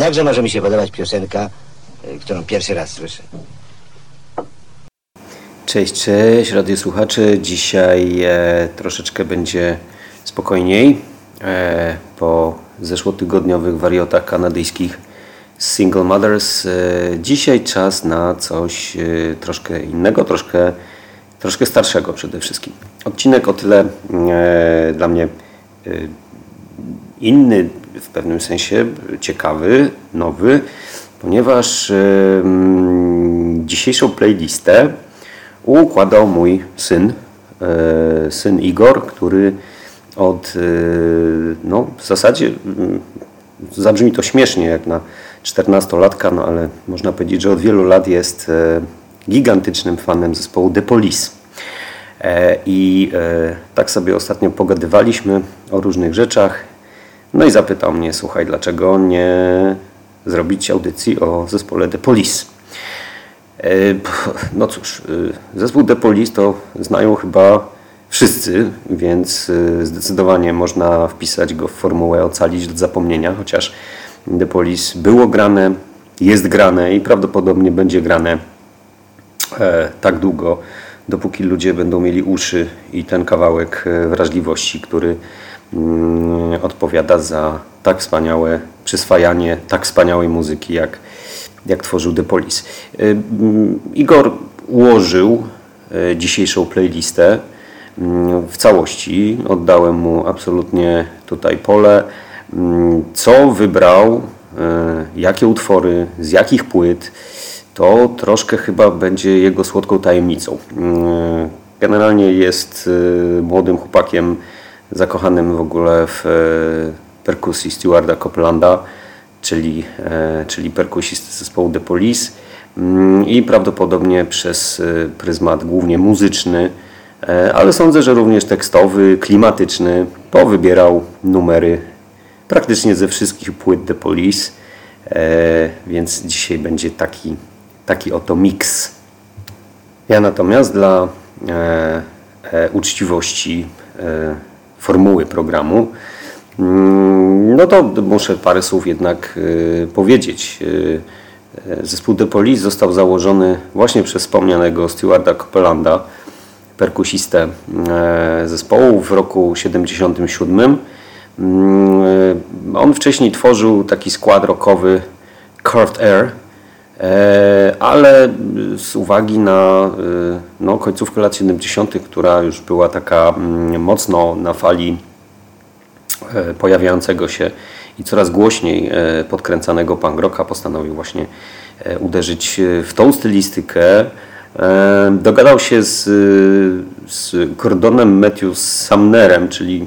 No jakże może mi się podobać piosenka, y, którą pierwszy raz słyszę? Cześć, cześć, radiosłuchacze. Dzisiaj e, troszeczkę będzie spokojniej e, po zeszłotygodniowych wariotach kanadyjskich Single Mothers. E, dzisiaj czas na coś e, troszkę innego, troszkę, troszkę starszego przede wszystkim. Odcinek o tyle e, dla mnie e, inny w pewnym sensie, ciekawy, nowy, ponieważ dzisiejszą playlistę układał mój syn, e, syn Igor, który od, e, no w zasadzie mm, zabrzmi to śmiesznie jak na 14-latka, no ale można powiedzieć, że od wielu lat jest e, gigantycznym fanem zespołu The Police. I tak sobie ostatnio pogadywaliśmy o różnych rzeczach. No i zapytał mnie, słuchaj, dlaczego nie zrobić audycji o zespole The Police? E, No cóż, e, zespół The Police to znają chyba wszyscy, więc e, zdecydowanie można wpisać go w formułę ocalić od zapomnienia, chociaż The Police było grane, jest grane i prawdopodobnie będzie grane tak długo, dopóki ludzie będą mieli uszy i ten kawałek wrażliwości, który odpowiada za tak wspaniałe przyswajanie tak wspaniałej muzyki, jak, jak tworzył The Police. E, mm, Igor ułożył e, dzisiejszą playlistę mm, w całości. Oddałem mu absolutnie tutaj pole. Mm, Co wybrał, e, jakie utwory, z jakich płyt, to troszkę chyba będzie jego słodką tajemnicą. Mm, Generalnie jest młodym chłopakiem zakochanym w ogóle w e, perkusji Stewarda Copelanda, czyli, e, czyli perkusisty zespołu The Police Mm, i prawdopodobnie przez e, pryzmat głównie muzyczny, ale sądzę, że również tekstowy, klimatyczny, powybierał numery praktycznie ze wszystkich płyt The Police, więc dzisiaj będzie taki, taki oto miks. Ja natomiast dla uczciwości formuły programu, mm, no to muszę parę słów jednak e, powiedzieć. E, Zespół The Police został założony właśnie przez wspomnianego Stewarda Copelanda, perkusistę zespołu w roku 77. Mm, On wcześniej tworzył taki skład rockowy Curved Air, ale z uwagi na e, no, końcówkę lat 70., która już była taka mm, mocno na fali e, pojawiającego się i coraz głośniej e, podkręcanego punk rocka postanowił właśnie e, uderzyć e, w tą stylistykę. E, Dogadał się z, z Gordonem Matthews Sumnerem, czyli,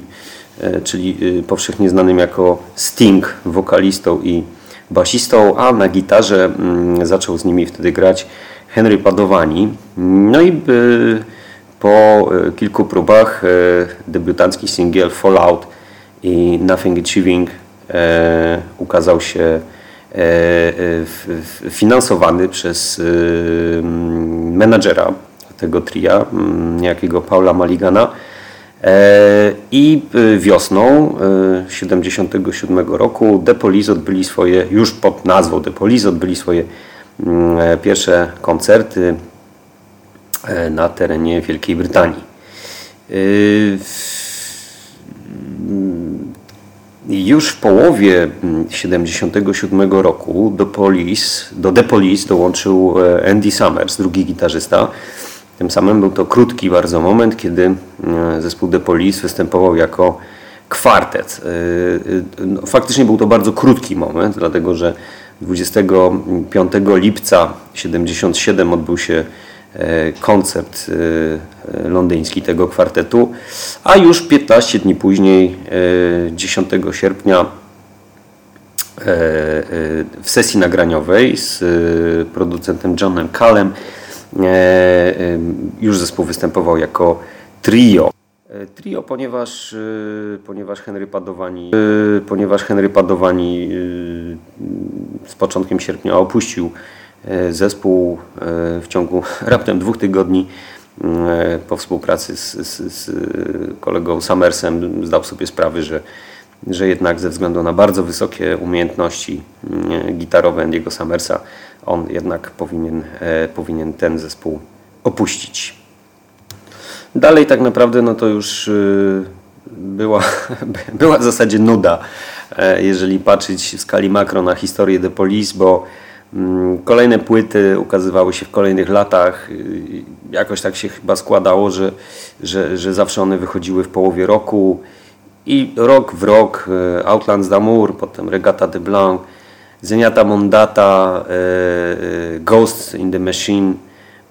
e, czyli e, powszechnie znanym jako Sting, wokalistą i basistą, a na gitarze mm, zaczął z nimi wtedy grać Henry Padovani. No i e, po e, kilku próbach e, debiutancki singiel Fallout i Nothing Achieving e, ukazał się e, e, finansowany przez mm, menadżera tego tria, mm, niejakiego Paula Maligana. E, I e, wiosną e, 77 roku The Police odbyli swoje, już pod nazwą The Police odbyli swoje mm, e, pierwsze koncerty e, na terenie Wielkiej Brytanii. E, już w połowie mm, 77 roku do, Police, do The Police dołączył e, Andy Summers, drugi gitarzysta. Tym samym był to krótki bardzo moment, kiedy e, zespół The Police występował jako kwartet. E, e, no, Faktycznie był to bardzo krótki moment, dlatego że 25 lipca 77 odbył się koncert londyński tego kwartetu, a już 15 dni później, e, 10 sierpnia w sesji nagraniowej z producentem Johnem Callem. Już zespół występował jako trio. Trio, ponieważ, ponieważ Henry Padowani, ponieważ Henry Padowani z początkiem sierpnia opuścił zespół w ciągu raptem dwóch tygodni po współpracy z, z, z kolegą Summersem zdał sobie sprawę, że że jednak ze względu na bardzo wysokie umiejętności mm, gitarowe Andiego Summersa, on jednak powinien, e, powinien ten zespół opuścić. Dalej tak naprawdę no to już y, była, była w zasadzie nuda, e, jeżeli patrzeć w skali makro na historię The Police, bo mm, kolejne płyty ukazywały się w kolejnych latach. Y, jakoś tak się chyba składało, że, że, że zawsze one wychodziły w połowie roku. I rok w rok e, Outlands d'Amour, potem Regata de Blanc, Zeniata Mondata, e, e, Ghosts in the Machine.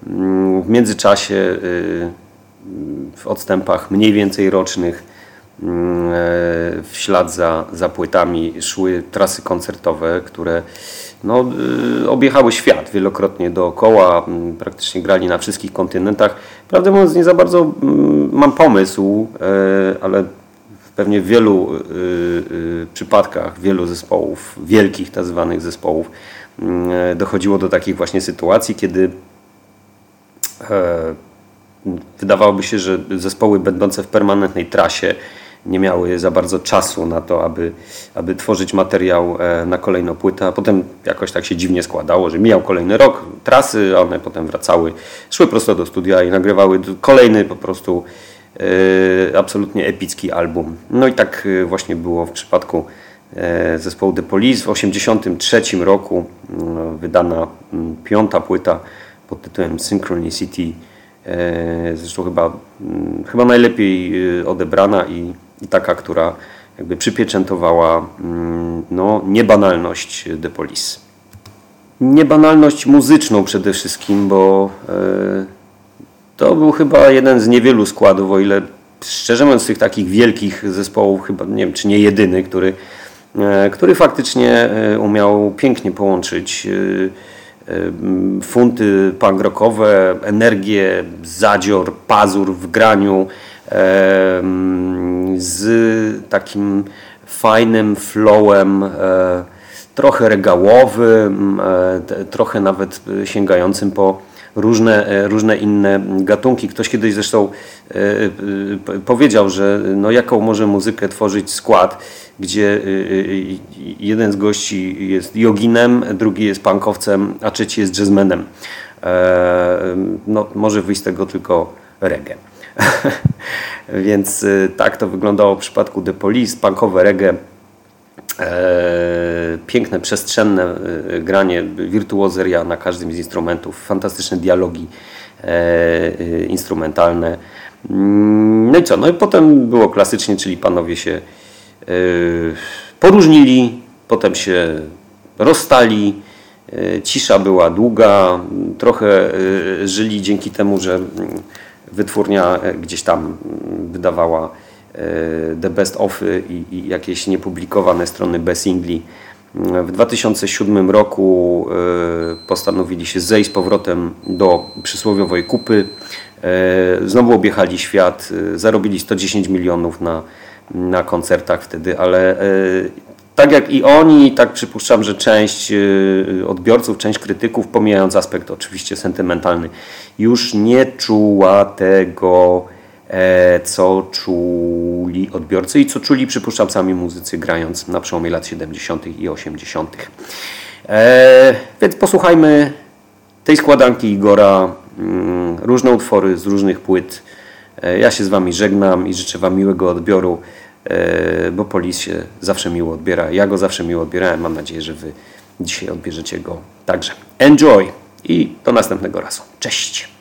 Mm, w międzyczasie w odstępach mniej więcej rocznych mm, w ślad za, za płytami szły trasy koncertowe, które no, objechały świat wielokrotnie dookoła, mm, praktycznie grali na wszystkich kontynentach. Prawdę mówiąc, nie za bardzo mam pomysł, ale pewnie w wielu y, y, przypadkach, wielu zespołów, wielkich tak zwanych zespołów, y, dochodziło do takich właśnie sytuacji, kiedy e, wydawałoby się, że zespoły będące w permanentnej trasie nie miały za bardzo czasu na to, aby, aby tworzyć materiał e, na kolejną płytę, a potem jakoś tak się dziwnie składało, że mijał kolejny rok trasy, a one potem wracały, szły prosto do studia i nagrywały kolejny po prostu absolutnie epicki album. No i tak e, właśnie było w przypadku e, zespołu The Police. W 1983 roku wydana piąta płyta pod tytułem Synchronicity. Zresztą chyba, chyba najlepiej odebrana i, i taka, która jakby przypieczętowała no, niebanalność The Police. Niebanalność muzyczną przede wszystkim, bo to był chyba jeden z niewielu składów, o ile szczerze mówiąc z tych takich wielkich zespołów, chyba nie wiem czy nie jedyny, który, e, który faktycznie e, umiał pięknie połączyć e, funty punk rockowe, energię, zadzior, pazur w graniu z takim fajnym flowem trochę regałowym, trochę nawet sięgającym po różne, e, różne inne gatunki. Ktoś kiedyś zresztą e, e, powiedział, że no jaką może muzykę tworzyć skład, gdzie jeden z gości jest joginem, drugi jest punkowcem, a trzeci jest jazzmenem. No, może wyjść z tego tylko reggae. Więc tak to wyglądało w przypadku The Police, punkowe reggae piękne, przestrzenne e, granie, wirtuozeria na każdym z instrumentów, fantastyczne dialogi e, instrumentalne. Mm, no i co? No i potem było klasycznie, czyli panowie się poróżnili, potem się rozstali, cisza była długa, trochę żyli dzięki temu, że wytwórnia gdzieś tam wydawała E, The Best Of i, i jakieś niepublikowane strony bez singli. W 2007 roku e, postanowili się zejść z powrotem do przysłowiowej kupy. E, znowu objechali świat, zarobili 110 milionów na, na koncertach wtedy, ale tak jak i oni, tak przypuszczam, że część odbiorców, część krytyków, pomijając aspekt oczywiście sentymentalny, już nie czuła tego E, co czuli odbiorcy i co czuli, przypuszczam, sami muzycy grając na przełomie lat 70. i 80. E, więc posłuchajmy tej składanki Igora, mm, różne utwory z różnych płyt. E, ja się z Wami żegnam i życzę Wam miłego odbioru, bo Polis się zawsze miło odbiera. Ja go zawsze miło odbierałem. Mam nadzieję, że Wy dzisiaj odbierzecie go także. Enjoy i do następnego razu. Cześć!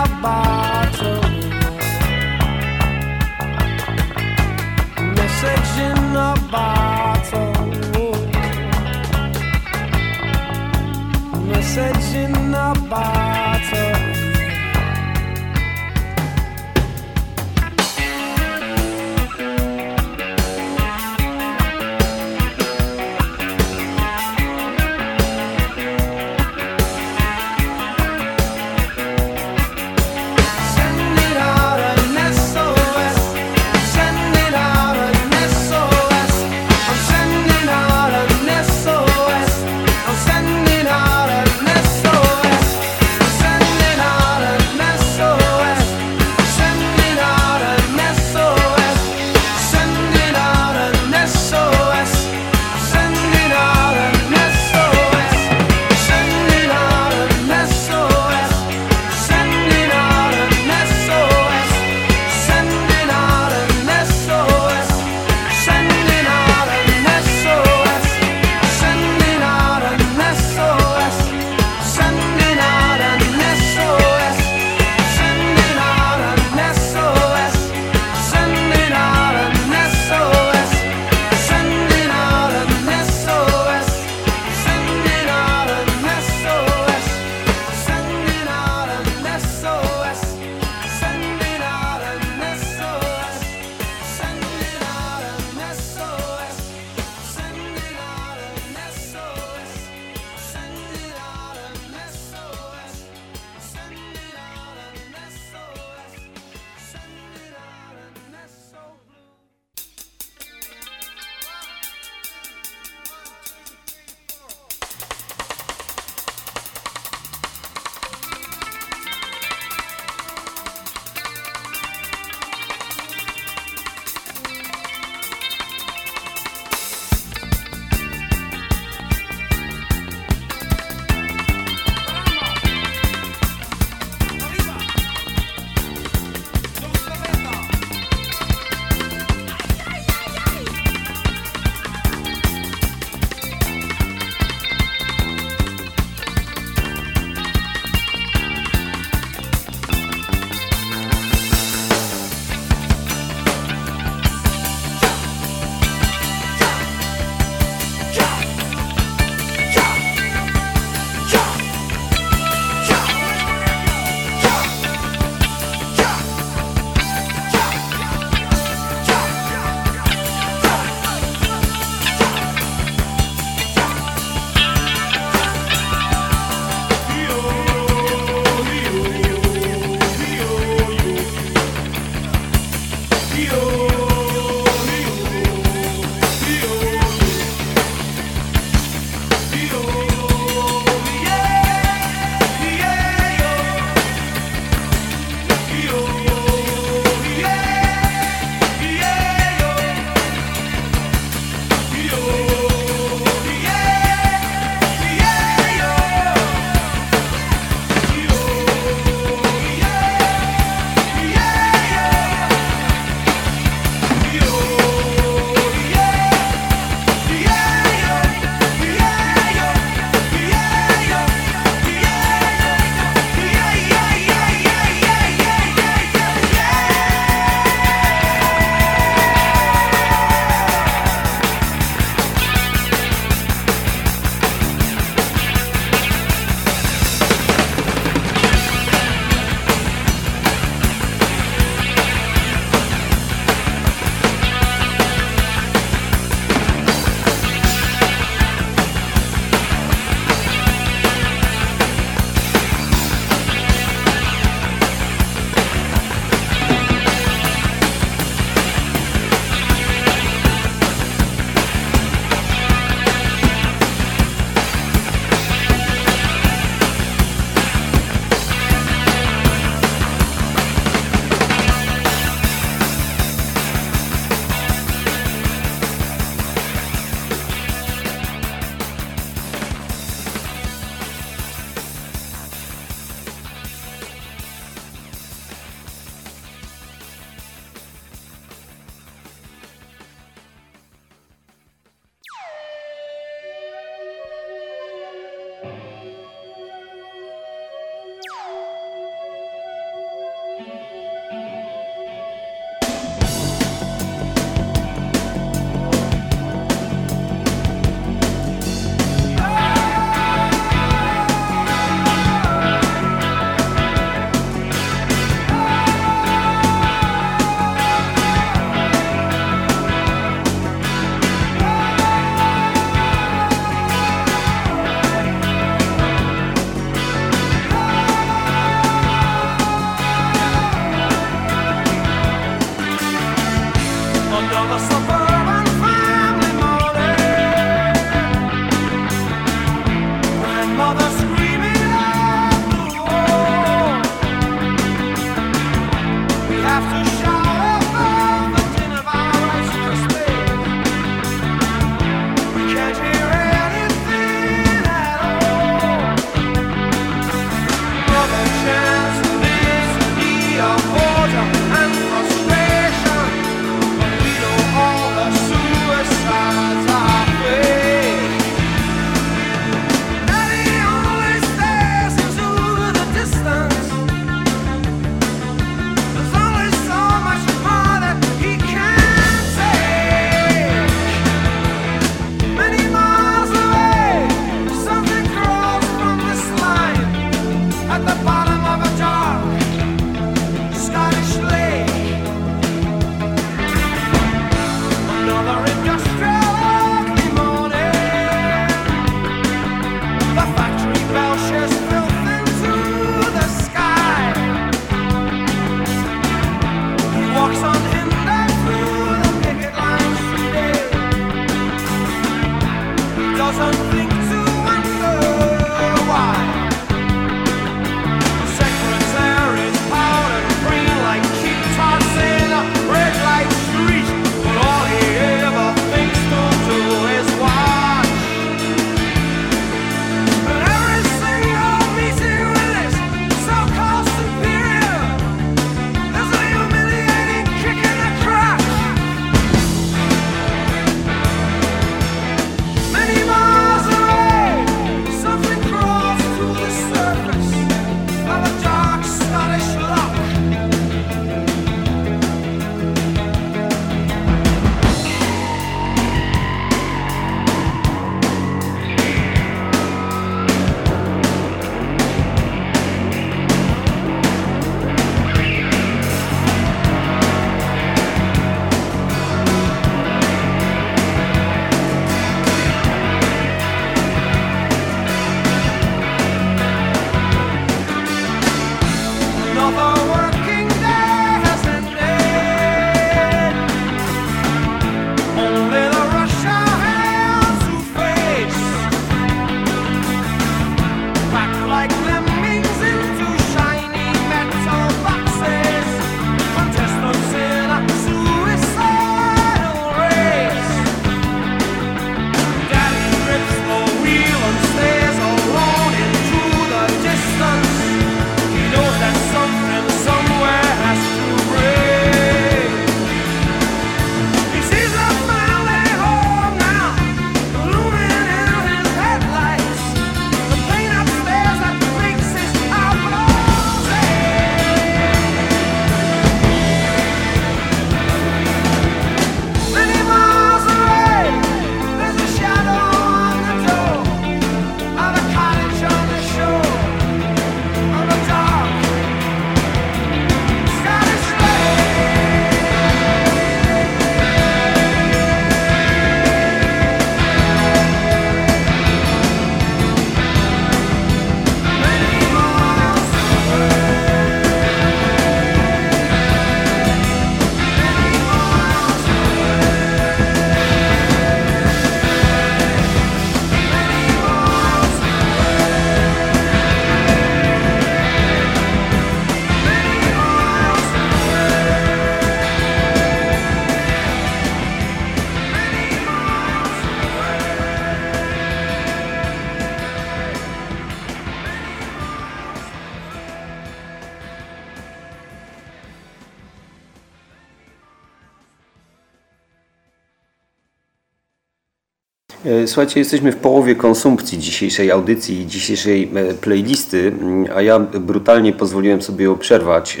Słuchajcie, jesteśmy w połowie konsumpcji dzisiejszej audycji, dzisiejszej e, playlisty, mm, a ja brutalnie pozwoliłem sobie ją przerwać e,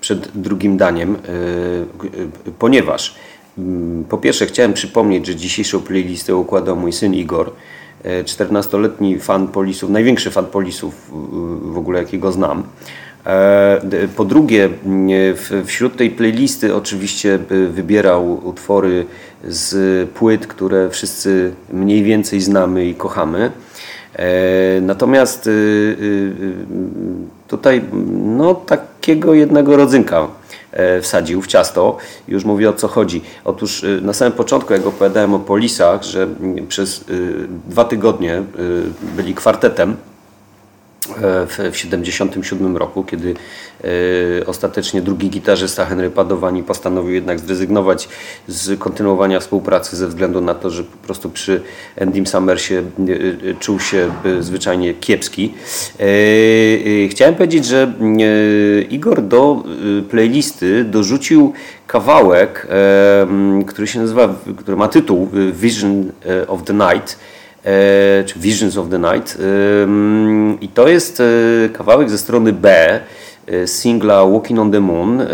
przed drugim daniem, e, ponieważ mm, po pierwsze chciałem przypomnieć, że dzisiejszą playlistę układał mój syn Igor, 14-letni fan polisów, największy fan polisów w ogóle jakiego znam. Po drugie, mm, wśród tej playlisty oczywiście wybierał utwory z płyt, które wszyscy mniej więcej znamy i kochamy. E, natomiast e, e, tutaj no, takiego jednego rodzynka wsadził w ciasto. Już mówię o co chodzi. Otóż na samym początku, jak opowiadałem o polisach, że przez dwa tygodnie byli kwartetem, w 1977 roku, kiedy e, ostatecznie drugi gitarzysta Henry Padowani postanowił jednak zrezygnować z kontynuowania współpracy ze względu na to, że po prostu przy Endym Summersie e, czuł się e, zwyczajnie kiepski. Chciałem powiedzieć, że Igor do playlisty dorzucił kawałek, który się nazywa, który ma tytuł Vision of the Night czy Visions of the Night. Ym, I to jest e, kawałek ze strony B e, singla Walking on the Moon. E,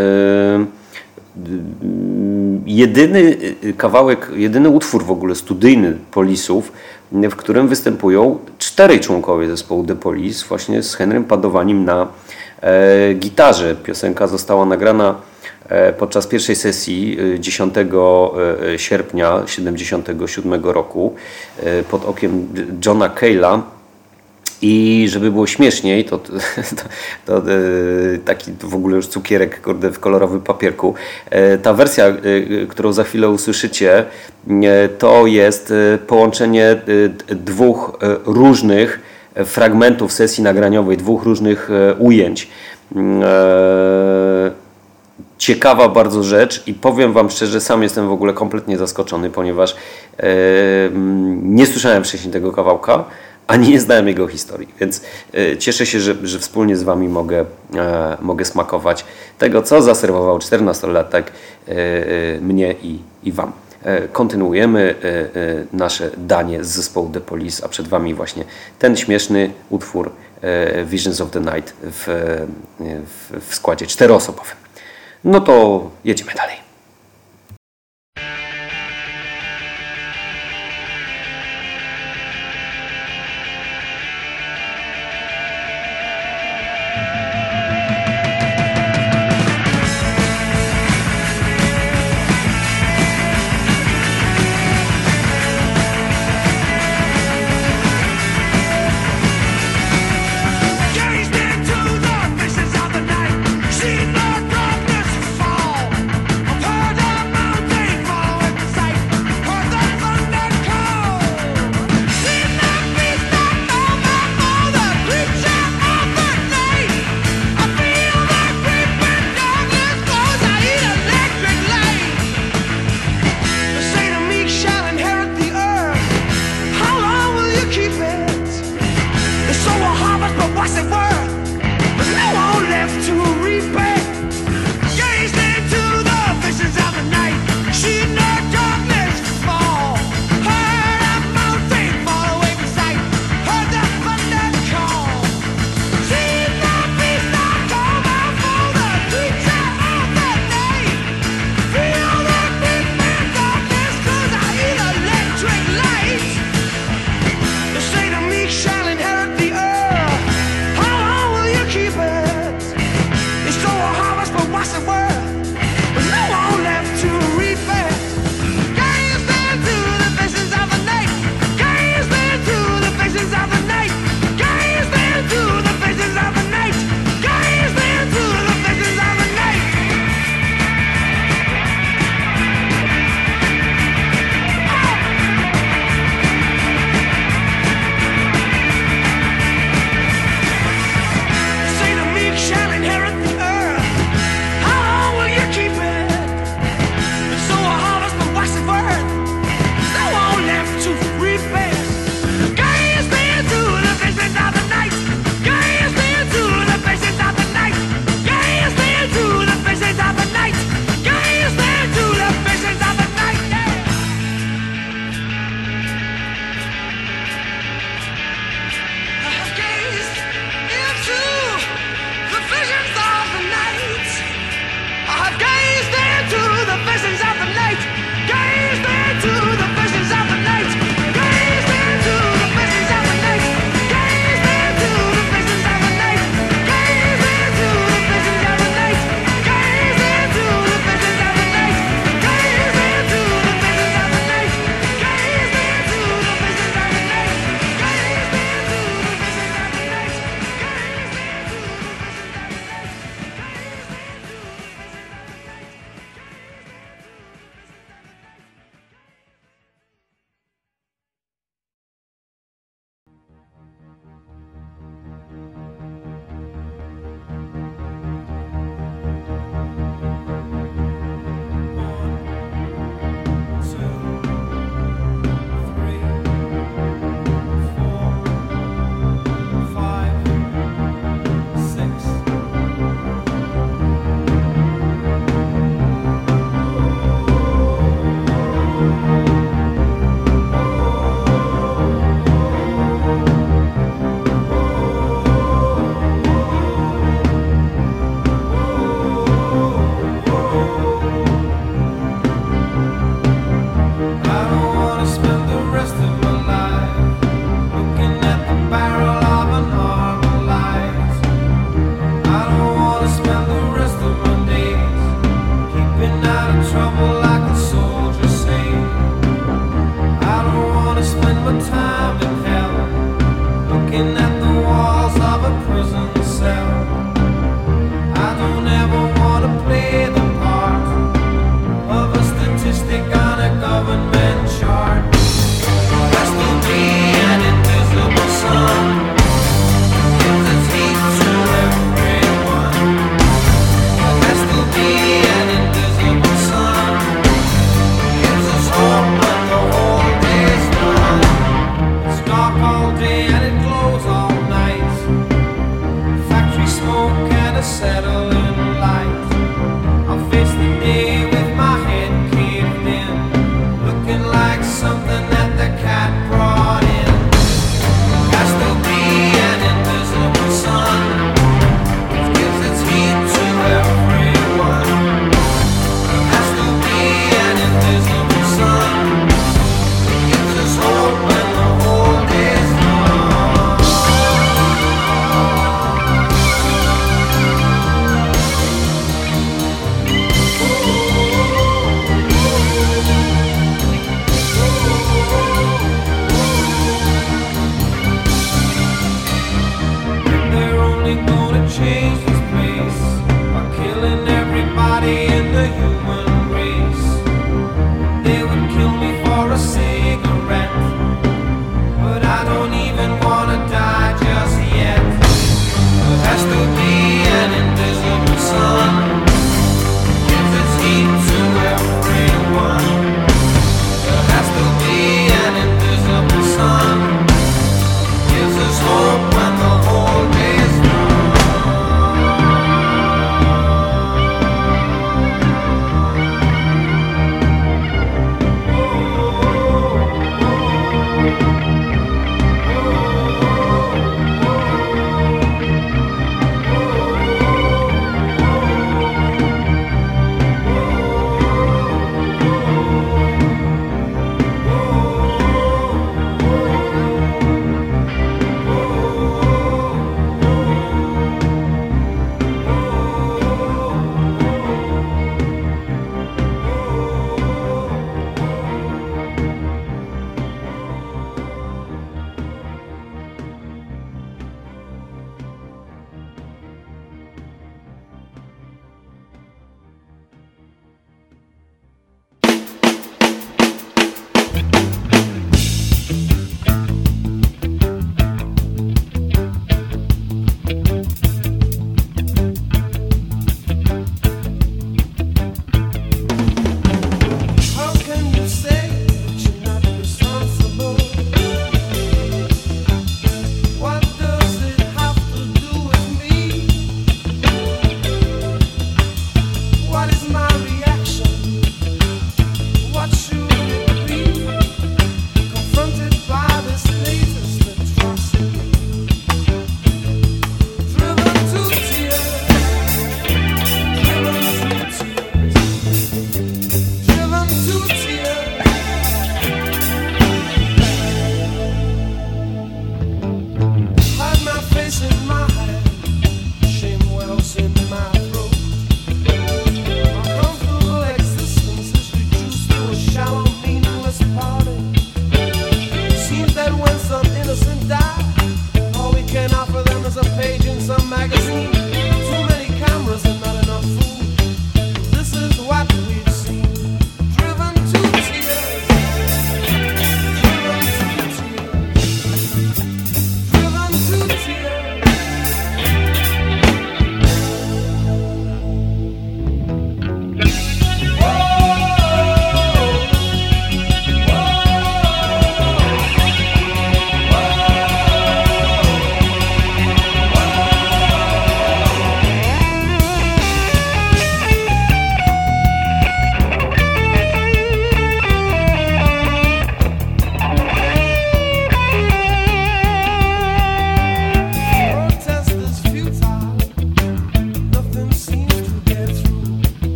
Jedyny e, kawałek, jedyny utwór w ogóle studyjny Polisów, w którym występują czterej członkowie zespołu The Police, właśnie z Henrym Padowaniem na e, gitarze. Piosenka została nagrana e, podczas pierwszej sesji e, 10 e, sierpnia 1977 roku e, pod okiem Johna Cale'a. I żeby było śmieszniej, to, to, to, e, taki w ogóle już cukierek kurde, w kolorowym papierku. E, Ta wersja, e, którą za chwilę usłyszycie, e, to jest e, połączenie e, dwóch e, różnych fragmentów sesji nagraniowej, dwóch różnych e, ujęć. Ciekawa bardzo rzecz i powiem Wam szczerze, sam jestem w ogóle kompletnie zaskoczony, ponieważ nie słyszałem wcześniej tego kawałka, ani nie znałem jego historii, więc e, cieszę się, że, że wspólnie z Wami mogę, e, mogę smakować tego, co zaserwował 14-latek e, mnie i, i Wam. Kontynuujemy nasze danie z zespołu The Police, a przed Wami właśnie ten śmieszny utwór Visions of the Night w, w, w składzie czteroosobowym. No to jedziemy dalej. change.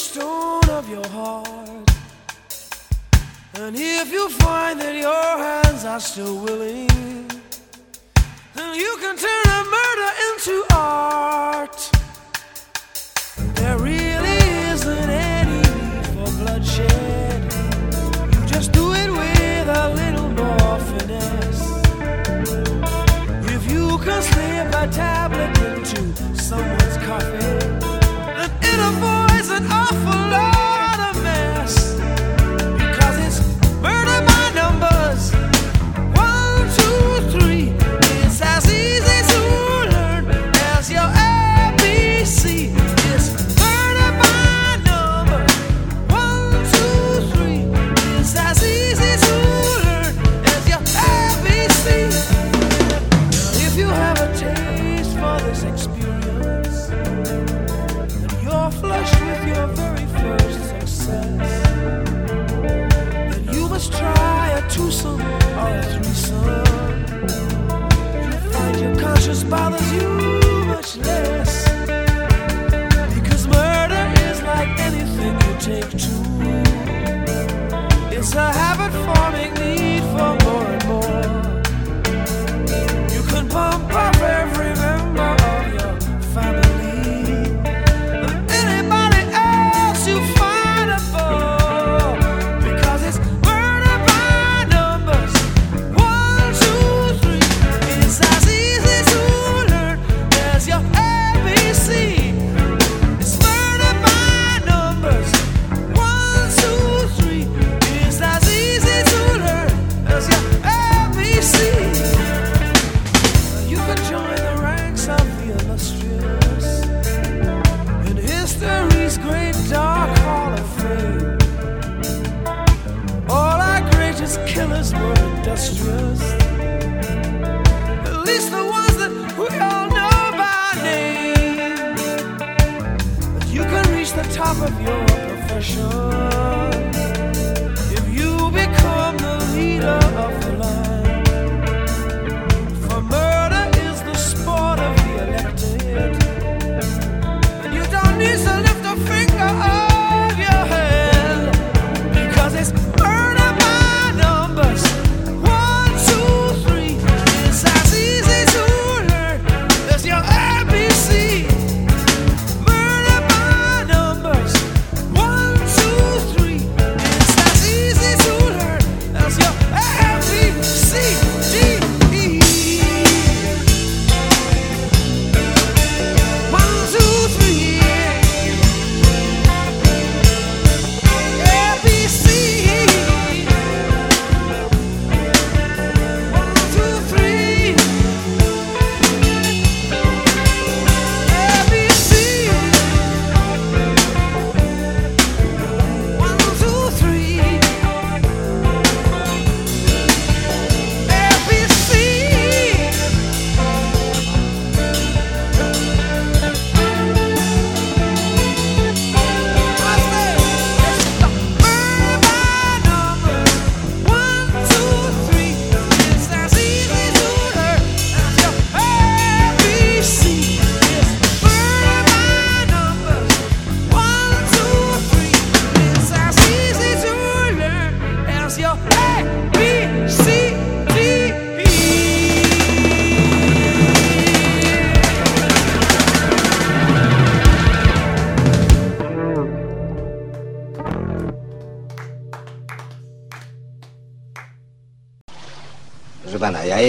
stone of your heart. And if you find that your hands are still willing, then you can turn a murder into art. There really isn't any need for bloodshed. You just do it with a little more finesse. If you can slip a tablet into someone's coffin.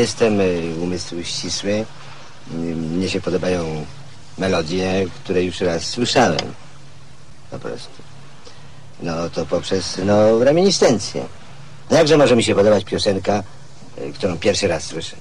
jestem e, umysł ścisły. Mm, Mnie się podobają melodie, które już raz słyszałem. Po prostu. No to poprzez no, reminiscencję. No jakże może mi się podobać piosenka, e, którą pierwszy raz słyszę?